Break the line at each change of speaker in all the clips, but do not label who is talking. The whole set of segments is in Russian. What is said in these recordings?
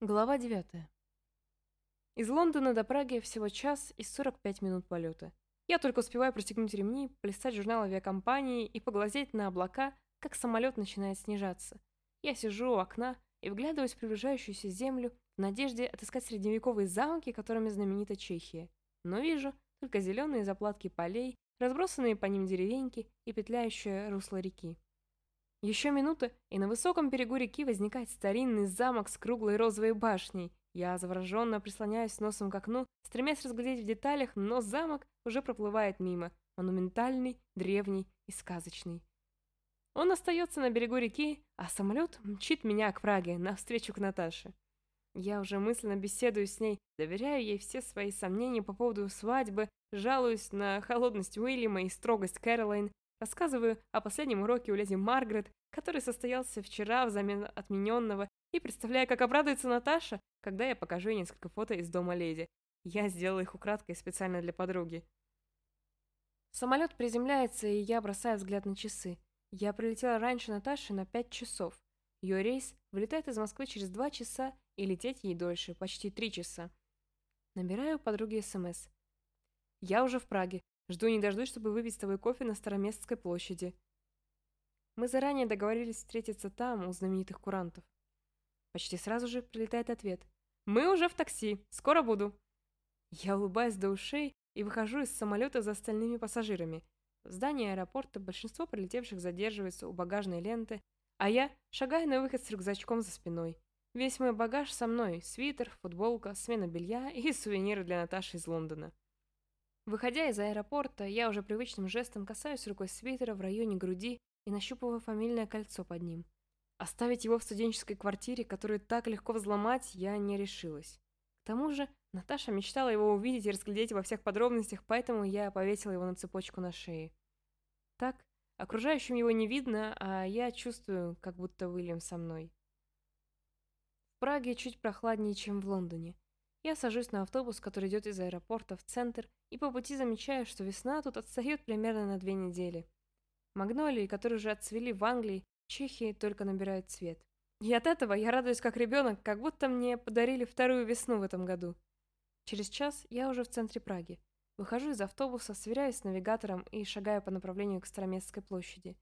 Глава 9. Из Лондона до Праги всего час и 45 минут полета. Я только успеваю пристегнуть ремни, полистать журнал авиакомпании и поглазеть на облака, как самолет начинает снижаться. Я сижу у окна и вглядываюсь в приближающуюся землю в надежде отыскать средневековые замки, которыми знаменита Чехия. Но вижу только зеленые заплатки полей, разбросанные по ним деревеньки и петляющее русло реки. Еще минута, и на высоком берегу реки возникает старинный замок с круглой розовой башней. Я завороженно прислоняюсь носом к окну, стремясь разглядеть в деталях, но замок уже проплывает мимо, монументальный, древний и сказочный. Он остается на берегу реки, а самолет мчит меня к Праге, навстречу к Наташе. Я уже мысленно беседую с ней, доверяю ей все свои сомнения по поводу свадьбы, жалуюсь на холодность Уильяма и строгость Кэролайн, Рассказываю о последнем уроке у леди Маргарет, который состоялся вчера взамен отмененного, и представляю, как обрадуется Наташа, когда я покажу ей несколько фото из дома леди. Я сделала их украдкой специально для подруги. Самолет приземляется, и я бросаю взгляд на часы. Я прилетела раньше Наташи на пять часов. Ее рейс вылетает из Москвы через два часа, и лететь ей дольше, почти три часа. Набираю подруге СМС. Я уже в Праге. Жду не дождусь, чтобы выпить с тобой кофе на Староместской площади. Мы заранее договорились встретиться там, у знаменитых курантов. Почти сразу же прилетает ответ. «Мы уже в такси. Скоро буду». Я улыбаюсь до ушей и выхожу из самолета за остальными пассажирами. В здании аэропорта большинство прилетевших задерживается у багажной ленты, а я шагаю на выход с рюкзачком за спиной. Весь мой багаж со мной – свитер, футболка, смена белья и сувениры для Наташи из Лондона. Выходя из аэропорта, я уже привычным жестом касаюсь рукой свитера в районе груди и нащупываю фамильное кольцо под ним. Оставить его в студенческой квартире, которую так легко взломать, я не решилась. К тому же, Наташа мечтала его увидеть и разглядеть во всех подробностях, поэтому я повесила его на цепочку на шее. Так, окружающим его не видно, а я чувствую, как будто Уильям со мной. В Праге чуть прохладнее, чем в Лондоне. Я сажусь на автобус, который идет из аэропорта в центр, и по пути замечаю, что весна тут отстает примерно на две недели. Магнолии, которые уже отцвели в Англии, Чехии только набирают цвет. И от этого я радуюсь как ребенок, как будто мне подарили вторую весну в этом году. Через час я уже в центре Праги. Выхожу из автобуса, сверяюсь с навигатором и шагаю по направлению к Староместской площади.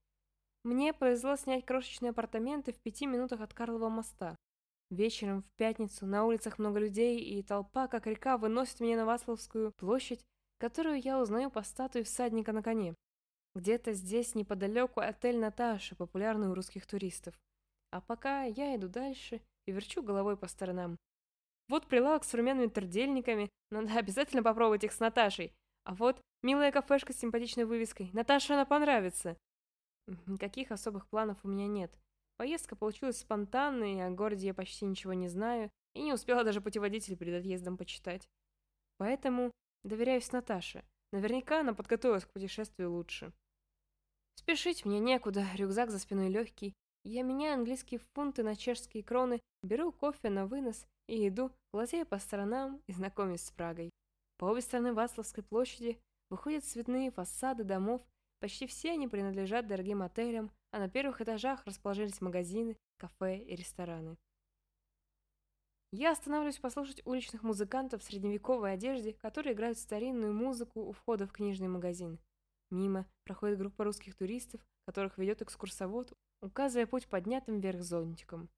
Мне повезло снять крошечные апартаменты в пяти минутах от Карлова моста. Вечером в пятницу на улицах много людей, и толпа, как река, выносит меня на Васловскую площадь, которую я узнаю по статуе всадника на коне. Где-то здесь неподалеку отель Наташа, популярный у русских туристов. А пока я иду дальше и верчу головой по сторонам. Вот прилавок с современными тордельниками, надо обязательно попробовать их с Наташей. А вот милая кафешка с симпатичной вывеской. Наташе она понравится. Никаких особых планов у меня нет. Поездка получилась спонтанной, о городе я почти ничего не знаю, и не успела даже путеводитель перед отъездом почитать. Поэтому доверяюсь Наташе. Наверняка она подготовилась к путешествию лучше. Спешить мне некуда, рюкзак за спиной легкий. Я меняю английские фунты на чешские кроны, беру кофе на вынос и иду, глазея по сторонам и знакомясь с Прагой. По обе стороны Васловской площади выходят цветные фасады домов, почти все они принадлежат дорогим отелям, а на первых этажах расположились магазины, кафе и рестораны. Я останавливаюсь послушать уличных музыкантов в средневековой одежде, которые играют старинную музыку у входа в книжный магазин. Мимо проходит группа русских туристов, которых ведет экскурсовод, указывая путь поднятым вверх зонтиком.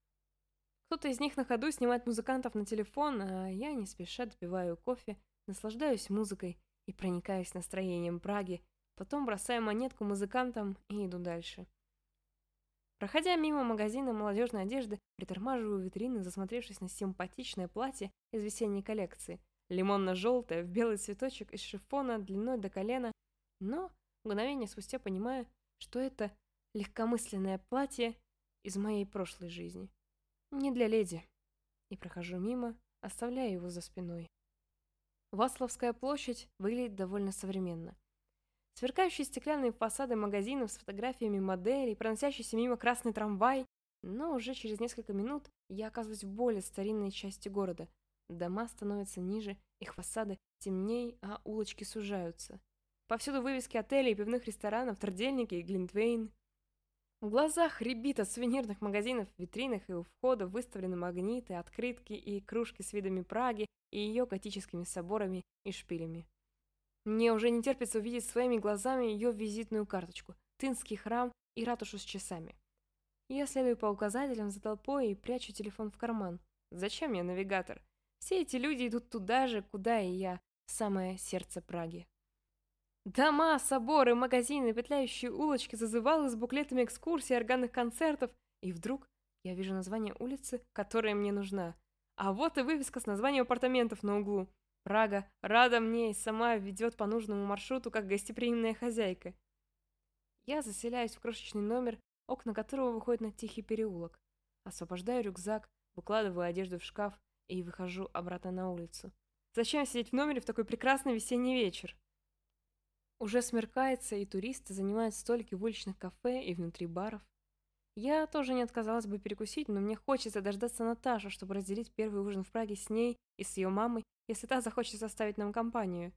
Кто-то из них на ходу снимает музыкантов на телефон, а я не спеша допиваю кофе, наслаждаюсь музыкой и проникаюсь настроением Праги, потом бросаю монетку музыкантам и иду дальше. Проходя мимо магазина молодежной одежды, притормаживаю витрины, засмотревшись на симпатичное платье из весенней коллекции. Лимонно-желтое, в белый цветочек из шифона длиной до колена. Но мгновение спустя понимаю, что это легкомысленное платье из моей прошлой жизни. Не для леди. И прохожу мимо, оставляя его за спиной. Васловская площадь выглядит довольно современно. Сверкающие стеклянные фасады магазинов с фотографиями моделей, проносящийся мимо красный трамвай. Но уже через несколько минут я оказываюсь в более старинной части города. Дома становятся ниже, их фасады темнее, а улочки сужаются. Повсюду вывески отелей, пивных ресторанов, тордельники и глинтвейн. В глазах рябит от сувенирных магазинов, витринах и у входа выставлены магниты, открытки и кружки с видами Праги и ее готическими соборами и шпилями. Мне уже не терпится увидеть своими глазами ее визитную карточку, Тынский храм и ратушу с часами. Я следую по указателям за толпой и прячу телефон в карман. Зачем мне навигатор? Все эти люди идут туда же, куда и я, в самое сердце Праги. Дома, соборы, магазины, петляющие улочки, зазывалы с буклетами экскурсий, органных концертов. И вдруг я вижу название улицы, которая мне нужна. А вот и вывеска с названием апартаментов на углу. Прага рада мне и сама ведет по нужному маршруту, как гостеприимная хозяйка. Я заселяюсь в крошечный номер, окна которого выходят на тихий переулок. Освобождаю рюкзак, выкладываю одежду в шкаф и выхожу обратно на улицу. Зачем сидеть в номере в такой прекрасный весенний вечер? Уже смеркается, и туристы занимают столики в уличных кафе и внутри баров. Я тоже не отказалась бы перекусить, но мне хочется дождаться Наташу, чтобы разделить первый ужин в Праге с ней и с ее мамой, если та захочет составить нам компанию.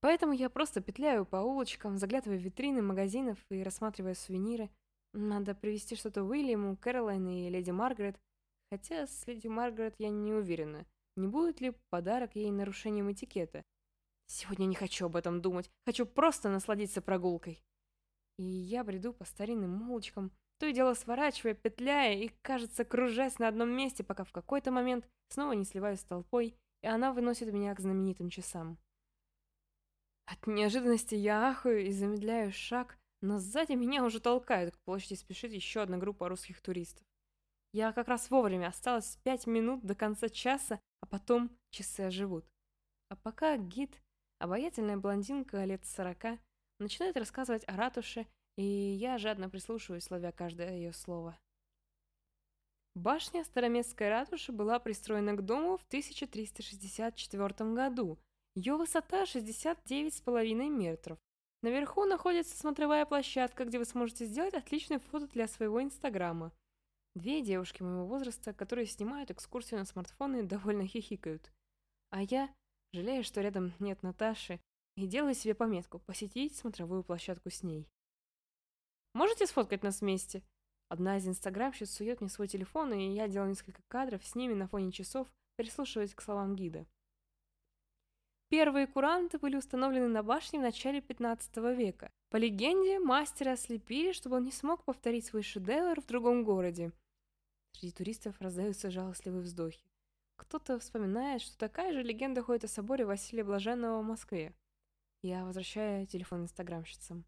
Поэтому я просто петляю по улочкам, заглядывая в витрины магазинов и рассматривая сувениры. Надо привезти что-то Уильяму, Кэролайн и Леди Маргарет. Хотя с Леди Маргарет я не уверена, не будет ли подарок ей нарушением этикета. Сегодня не хочу об этом думать, хочу просто насладиться прогулкой. И я бреду по старинным улочкам, то и дело сворачивая, петляя и, кажется, кружась на одном месте, пока в какой-то момент снова не сливаюсь с толпой, и она выносит меня к знаменитым часам. От неожиданности я ахаю и замедляю шаг, но сзади меня уже толкают, к площади спешит еще одна группа русских туристов. Я как раз вовремя, осталось пять минут до конца часа, а потом часы оживут. А пока гид, обаятельная блондинка лет сорока, начинает рассказывать о ратуше, и я жадно прислушиваюсь, ловя каждое ее слово. Башня Староместской ратуши была пристроена к дому в 1364 году, ее высота 69,5 метров. Наверху находится смотровая площадка, где вы сможете сделать отличное фото для своего инстаграма. Две девушки моего возраста, которые снимают экскурсию на смартфоны, довольно хихикают. А я жалею, что рядом нет Наташи, и делаю себе пометку посетить смотровую площадку с ней. Можете сфоткать нас вместе? Одна из инстаграмщиц сует мне свой телефон, и я делаю несколько кадров с ними на фоне часов, прислушиваясь к словам гида. Первые куранты были установлены на башне в начале 15 века. По легенде, мастера ослепили, чтобы он не смог повторить свой шедевр в другом городе. Среди туристов раздаются жалостливые вздохи. Кто-то вспоминает, что такая же легенда ходит о соборе Василия Блаженного в Москве. Я возвращаю телефон инстаграмщицам.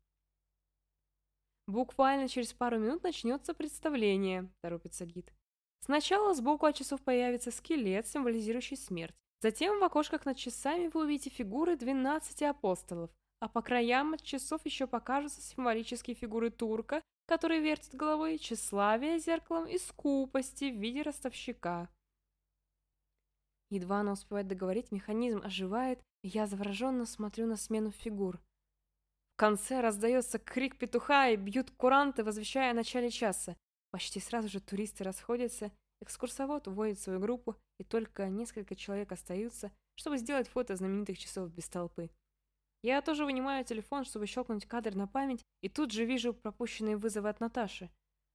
Буквально через пару минут начнется представление, торопится гид. Сначала сбоку от часов появится скелет, символизирующий смерть. Затем в окошках над часами вы увидите фигуры 12 апостолов, а по краям от часов еще покажутся символические фигуры турка, который вертит головой, тщеславия зеркалом и скупости в виде ростовщика. Едва она успевает договорить, механизм оживает, и я завороженно смотрю на смену фигур. В конце раздается крик петуха и бьют куранты, возвещая о начале часа. Почти сразу же туристы расходятся, Экскурсовод уводит свою группу, и только несколько человек остаются, чтобы сделать фото знаменитых часов без толпы. Я тоже вынимаю телефон, чтобы щелкнуть кадр на память, и тут же вижу пропущенные вызовы от Наташи.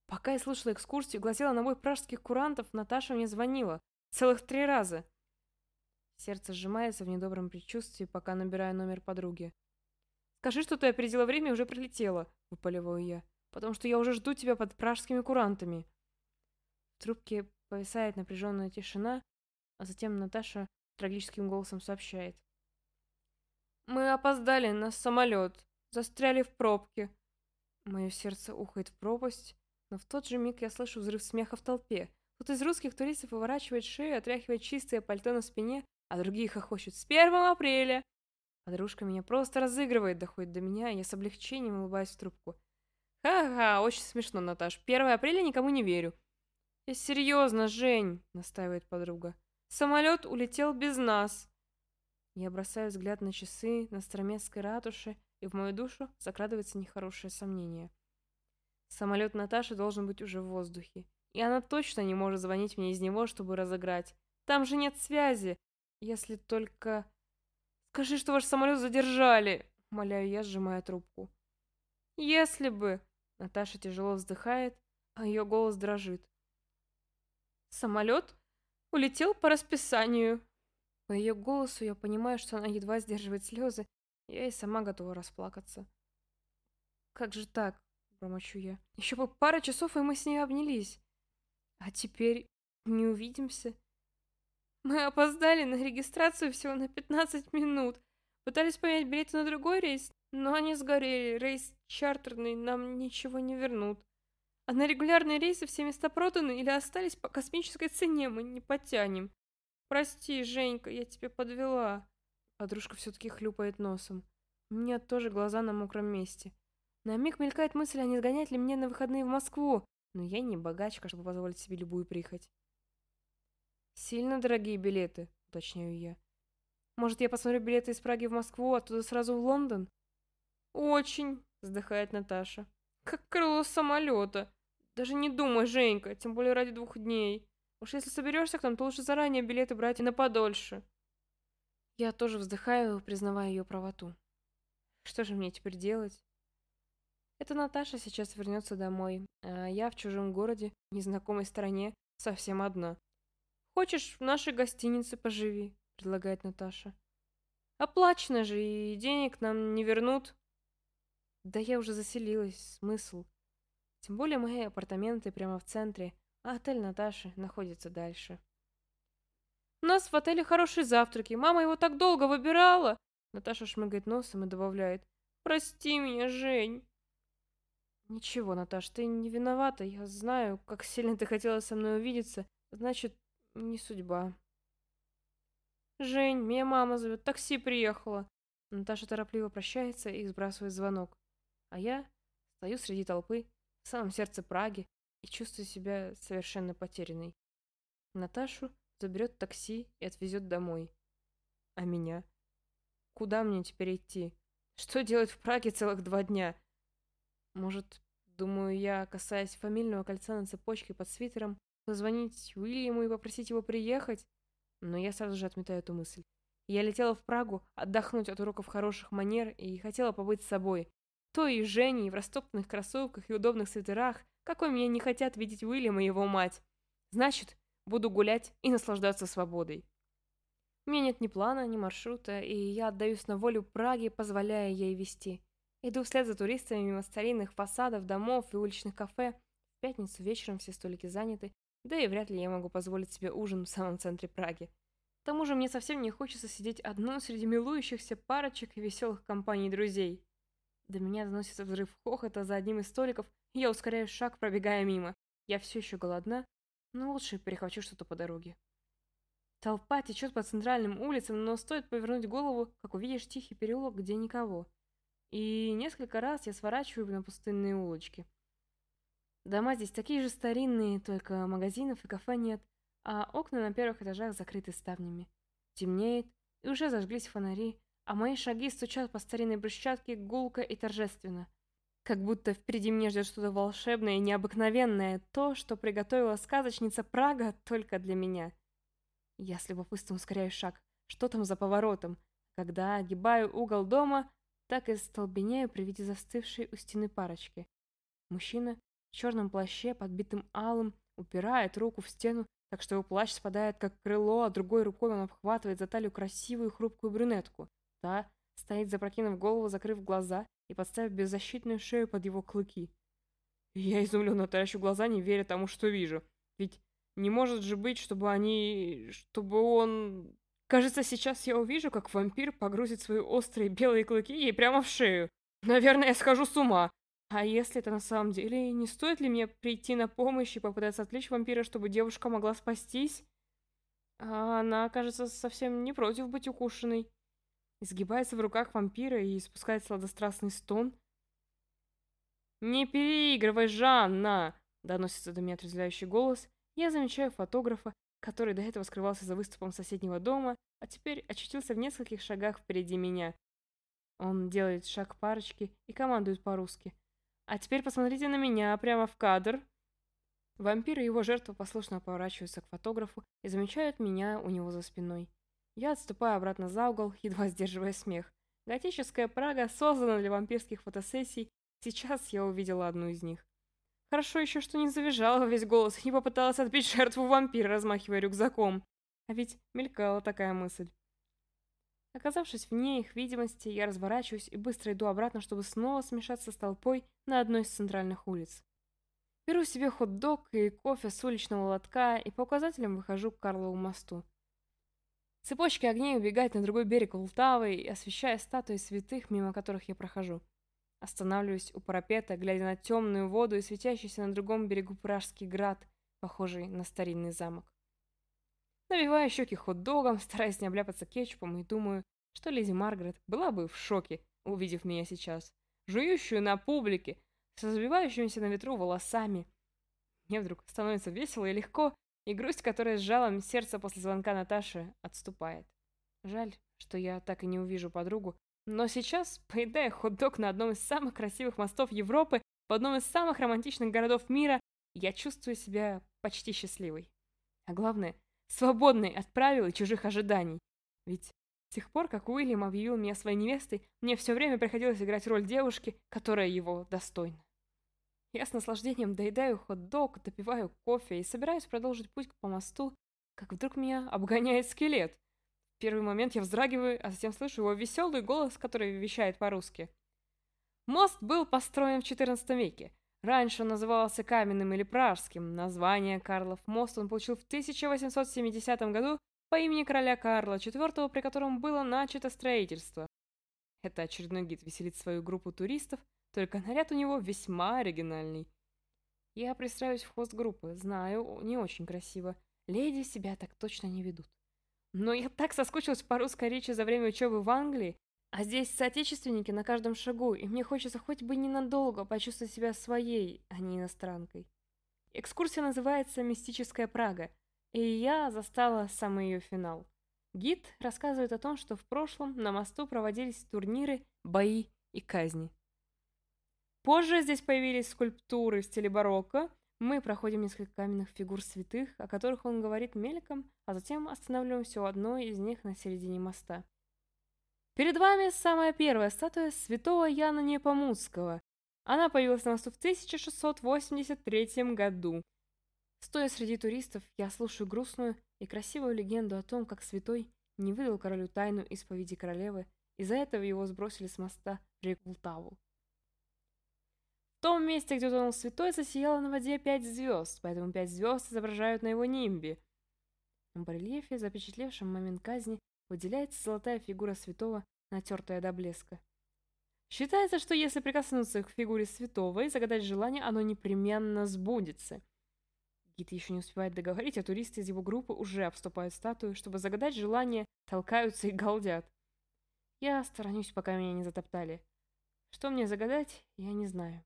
Пока я слушала экскурсию и глазела на бой пражских курантов, Наташа мне звонила. Целых три раза. Сердце сжимается в недобром предчувствии, пока набираю номер подруги. «Скажи, что ты опередила время и уже прилетела», — выпаливаю я. «Потому что я уже жду тебя под пражскими курантами». В трубке Повисает напряженная тишина, а затем Наташа трагическим голосом сообщает. «Мы опоздали на самолет, застряли в пробке». Мое сердце ухает в пропасть, но в тот же миг я слышу взрыв смеха в толпе. Кто-то из русских туристов выворачивает шею, отряхивает чистое пальто на спине, а другие хохочут «С 1 апреля!». Подружка меня просто разыгрывает, доходит до меня, и я с облегчением улыбаюсь в трубку. «Ха-ха, очень смешно, Наташ. 1 апреля никому не верю. «Я серьезно, Жень!» — настаивает подруга. «Самолет улетел без нас!» Я бросаю взгляд на часы на Староместской ратуше, и в мою душу закрадывается нехорошее сомнение. Самолет Наташи должен быть уже в воздухе, и она точно не может звонить мне из него, чтобы разыграть. Там же нет связи, если только... «Скажи, что ваш самолет задержали!» — умоляю я, сжимая трубку. «Если бы!» Наташа тяжело вздыхает, а ее голос дрожит. Самолет улетел по расписанию. По ее голосу я понимаю, что она едва сдерживает слезы. Я и сама готова расплакаться. Как же так? Промочу я. Еще бы пара часов, и мы с ней обнялись. А теперь не увидимся. Мы опоздали на регистрацию всего на 15 минут. Пытались понять билеты на другой рейс, но они сгорели. Рейс чартерный нам ничего не вернут. А на регулярные рейсы все места проданы или остались по космической цене, мы не потянем. Прости, Женька, я тебя подвела. Подружка все-таки хлюпает носом. У меня тоже глаза на мокром месте. На миг мелькает мысль, а не сгонять ли мне на выходные в Москву, но я не богачка, чтобы позволить себе любую прихоть. «Сильно дорогие билеты», — уточняю я. «Может, я посмотрю билеты из Праги в Москву, оттуда сразу в Лондон?» «Очень», — вздыхает Наташа. «Как крыло самолета. Даже не думай, Женька, тем более ради двух дней. Уж если соберешься к нам, то лучше заранее билеты брать и на подольше». Я тоже вздыхаю, признавая ее правоту. Что же мне теперь делать? Это Наташа сейчас вернется домой, а я в чужом городе, незнакомой стране, совсем одна. «Хочешь, в нашей гостинице поживи», — предлагает Наташа. «Оплачено же, и денег нам не вернут». «Да я уже заселилась, смысл. Тем более мои апартаменты прямо в центре, а отель Наташи находится дальше». «У нас в отеле хорошие завтраки, мама его так долго выбирала!» Наташа шмыгает носом и добавляет. «Прости меня, Жень!» «Ничего, Наташ, ты не виновата. Я знаю, как сильно ты хотела со мной увидеться. Значит, не судьба. «Жень, меня мама зовет, такси приехала!» Наташа торопливо прощается и сбрасывает звонок. А я стою среди толпы, в самом сердце Праги, и чувствую себя совершенно потерянной. Наташу заберет такси и отвезет домой. А меня? Куда мне теперь идти? Что делать в Праге целых два дня? Может, думаю я, касаясь фамильного кольца на цепочке под свитером, Позвонить Уильяму и попросить его приехать? Но я сразу же отметаю эту мысль. Я летела в Прагу отдохнуть от уроков хороших манер и хотела побыть с собой. Той и Женей в растоптанных кроссовках и удобных свитерах, какой меня не хотят видеть Уильям и его мать. Значит, буду гулять и наслаждаться свободой. У меня нет ни плана, ни маршрута, и я отдаюсь на волю Праги, позволяя ей вести. Иду вслед за туристами мимо старинных фасадов, домов и уличных кафе. В пятницу вечером все столики заняты, да и вряд ли я могу позволить себе ужин в самом центре Праги. К тому же мне совсем не хочется сидеть одной среди милующихся парочек и веселых компаний друзей. До меня доносится взрыв хохота за одним из столиков, и я ускоряю шаг, пробегая мимо. Я все еще голодна, но лучше перехвачу что-то по дороге. Толпа течет по центральным улицам, но стоит повернуть голову, как увидишь тихий переулок, где никого. И несколько раз я сворачиваю на пустынные улочки. Дома здесь такие же старинные, только магазинов и кафе нет, а окна на первых этажах закрыты ставнями. Темнеет, и уже зажглись фонари, а мои шаги стучат по старинной брусчатке гулко и торжественно. Как будто впереди меня ждет что-то волшебное и необыкновенное, то, что приготовила сказочница Прага только для меня. Я с любопытством ускоряю шаг. Что там за поворотом? Когда огибаю угол дома, так и столбенею при виде застывшей у стены парочки. Мужчина черном плаще, подбитым алым, упирает руку в стену, так что его плащ спадает как крыло, а другой рукой он обхватывает за талию красивую хрупкую брюнетку. Та стоит, запрокинув голову, закрыв глаза и подставив беззащитную шею под его клыки. Я изумленно таращу глаза, не веря тому, что вижу. Ведь не может же быть, чтобы они... чтобы он... Кажется, сейчас я увижу, как вампир погрузит свои острые белые клыки ей прямо в шею. Наверное, я схожу с ума. А если это на самом деле, не стоит ли мне прийти на помощь и попытаться отвлечь вампира, чтобы девушка могла спастись? А она, кажется, совсем не против быть укушенной. Изгибается в руках вампира и испускает сладострастный стон. «Не переигрывай, Жанна!» — доносится до меня отрезвляющий голос. Я замечаю фотографа, который до этого скрывался за выступом соседнего дома, а теперь очутился в нескольких шагах впереди меня. Он делает шаг парочки и командует по-русски. А теперь посмотрите на меня, прямо в кадр. Вампир и его жертва послушно поворачиваются к фотографу и замечают меня у него за спиной. Я отступаю обратно за угол, едва сдерживая смех. Готическая Прага создана для вампирских фотосессий, Сейчас я увидела одну из них. Хорошо еще, что не завизжала весь голос и попыталась отбить жертву вампира, размахивая рюкзаком. А ведь мелькала такая мысль. Оказавшись вне их видимости, я разворачиваюсь и быстро иду обратно, чтобы снова смешаться с толпой на одной из центральных улиц. Беру себе хот-дог и кофе с уличного лотка и по указателям выхожу к Карлову мосту. Цепочки огней убегают на другой берег Волтавы, освещая статуи святых, мимо которых я прохожу. Останавливаюсь у парапета, глядя на темную воду и светящийся на другом берегу Пражский град, похожий на старинный замок. Набиваю щеки хот-догом, стараясь не обляпаться кетчупом, и думаю, что леди Маргарет была бы в шоке, увидев меня сейчас, жующую на публике, с разбивающимися на ветру волосами. Мне вдруг становится весело и легко, и грусть, которая сжала сердце после звонка Наташи, отступает. Жаль, что я так и не увижу подругу, но сейчас, поедая хот-дог на одном из самых красивых мостов Европы, в одном из самых романтичных городов мира, я чувствую себя почти счастливой. А главное, свободной от правил и чужих ожиданий. Ведь с тех пор, как Уильям объявил меня своей невестой, мне все время приходилось играть роль девушки, которая его достойна. Я с наслаждением доедаю хот-дог, допиваю кофе и собираюсь продолжить путь по мосту, как вдруг меня обгоняет скелет. В первый момент я вздрагиваю, а затем слышу его веселый голос, который вещает по-русски. Мост был построен в XIV веке. Раньше он назывался Каменным или Пражским. Название Карлов мост он получил в 1870 году по имени короля Карла IV, при котором было начато строительство. Это очередной гид веселит свою группу туристов, только наряд у него весьма оригинальный. Я пристраиваюсь в хвост группы, знаю, не очень красиво. Леди себя так точно не ведут. Но я так соскучилась по русской речи за время учебы в Англии, а здесь соотечественники на каждом шагу, и мне хочется хоть бы ненадолго почувствовать себя своей, а не иностранкой. Экскурсия называется «Мистическая Прага», и я застала самый ее финал. Гид рассказывает о том, что в прошлом на мосту проводились турниры, бои и казни. Позже здесь появились скульптуры в стиле барокко. Мы проходим несколько каменных фигур святых, о которых он говорит мельком, а затем останавливаемся у одной из них на середине моста. Перед вами самая первая статуя святого Яна Непомуцкого. Она появилась на мосту в 1683 году. Стоя среди туристов, я слушаю грустную и красивую легенду о том, как святой не выдал королю тайну исповеди королевы, из-за этого его сбросили с моста в реку Лтаву. В том месте, где утонул святой, засияло на воде пять звезд, поэтому пять звезд изображают на его нимбе. На барельефе, запечатлевшем момент казни, выделяется золотая фигура святого, натертая до блеска. Считается, что если прикоснуться к фигуре святого и загадать желание, оно непременно сбудется. Гид еще не успевает договорить, а туристы из его группы уже обступают статую, чтобы загадать желание, толкаются и галдят. Я сторонюсь, пока меня не затоптали. Что мне загадать, я не знаю.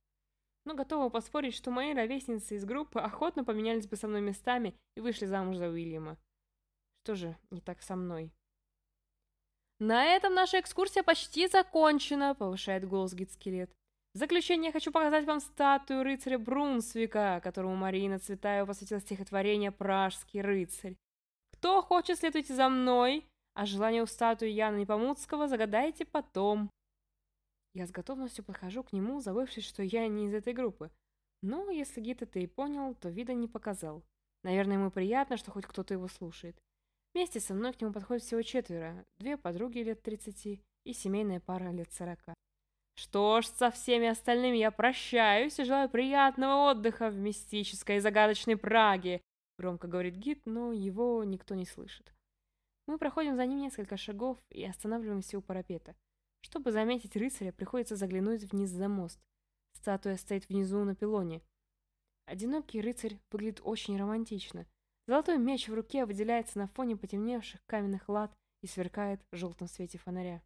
Но готова поспорить, что мои ровесницы из группы охотно поменялись бы со мной местами и вышли замуж за Уильяма. Что же не так со мной? «На этом наша экскурсия почти закончена», — повышает голос гид-скелет. В заключение я хочу показать вам статую рыцаря Брунсвика, которому Марина Цветаева посвятила стихотворение «Пражский рыцарь». Кто хочет, следуйте за мной, а желание у статуи Яна Непомуцкого загадайте потом. Я с готовностью подхожу к нему, забывшись, что я не из этой группы. Но если гид это и понял, то вида не показал. Наверное, ему приятно, что хоть кто-то его слушает. Вместе со мной к нему подходит всего четверо, две подруги лет 30 и семейная пара лет 40. Что ж, со всеми остальными я прощаюсь и желаю приятного отдыха в мистической и загадочной Праге, громко говорит гид, но его никто не слышит. Мы проходим за ним несколько шагов и останавливаемся у парапета. Чтобы заметить рыцаря, приходится заглянуть вниз за мост. Статуя стоит внизу на пилоне. Одинокий рыцарь выглядит очень романтично – Золотой меч в руке выделяется на фоне потемневших каменных лад и сверкает в желтом свете фонаря.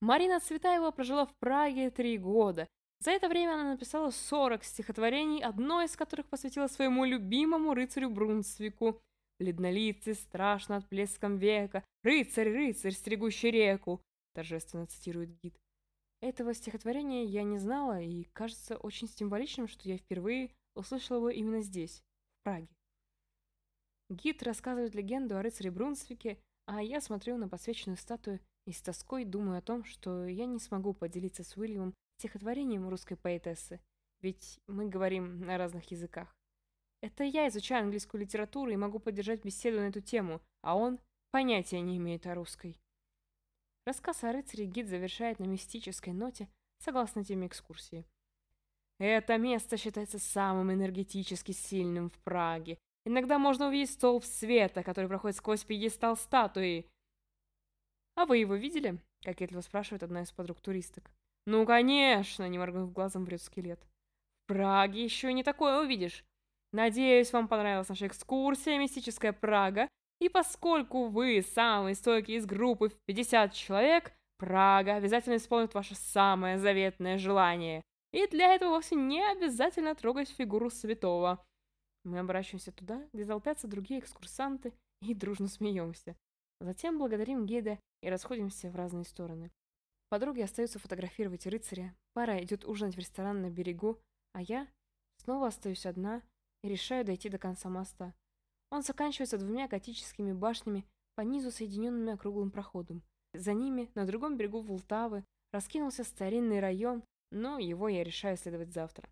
Марина Цветаева прожила в Праге три года. За это время она написала 40 стихотворений, одно из которых посвятила своему любимому рыцарю Брунсвику. «Бледнолицый, страшно от плеском века, рыцарь, рыцарь, стригущий реку», торжественно цитирует гид. Этого стихотворения я не знала, и кажется очень символичным, что я впервые услышала его именно здесь, в Праге. Гид рассказывает легенду о рыцаре Брунсвике, а я смотрю на посвященную статую и с тоской думаю о том, что я не смогу поделиться с Уильямом стихотворением русской поэтессы, ведь мы говорим на разных языках. Это я изучаю английскую литературу и могу поддержать беседу на эту тему, а он понятия не имеет о русской. Рассказ о рыцаре гид завершает на мистической ноте, согласно теме экскурсии. Это место считается самым энергетически сильным в Праге. Иногда можно увидеть столб света, который проходит сквозь пьедестал статуи. «А вы его видели?» — кокетливо спрашивает одна из подруг туристок. «Ну, конечно!» — не моргнув глазом, врет скелет. «В Праге еще не такое увидишь. Надеюсь, вам понравилась наша экскурсия «Мистическая Прага», и поскольку вы самый стойкий из группы в 50 человек, Прага обязательно исполнит ваше самое заветное желание. И для этого вовсе не обязательно трогать фигуру святого. Мы обращаемся туда, где толпятся другие экскурсанты, и дружно смеемся. Затем благодарим гида и расходимся в разные стороны. Подруги остаются фотографировать рыцаря, пара идет ужинать в ресторан на берегу, а я снова остаюсь одна и решаю дойти до конца моста. Он заканчивается двумя готическими башнями по низу, соединенными округлым проходом. За ними, на другом берегу Волтавы, раскинулся старинный район, но его я решаю исследовать завтра.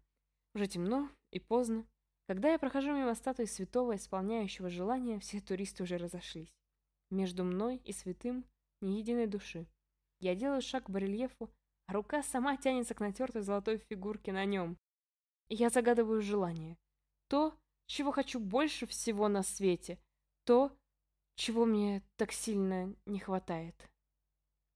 Уже темно и поздно. Когда я прохожу мимо статуи святого, исполняющего желания, все туристы уже разошлись. Между мной и святым ни единой души. Я делаю шаг к барельефу, а рука сама тянется к натертой золотой фигурке на нем. И я загадываю желание. То, чего хочу больше всего на свете, то, чего мне так сильно не хватает.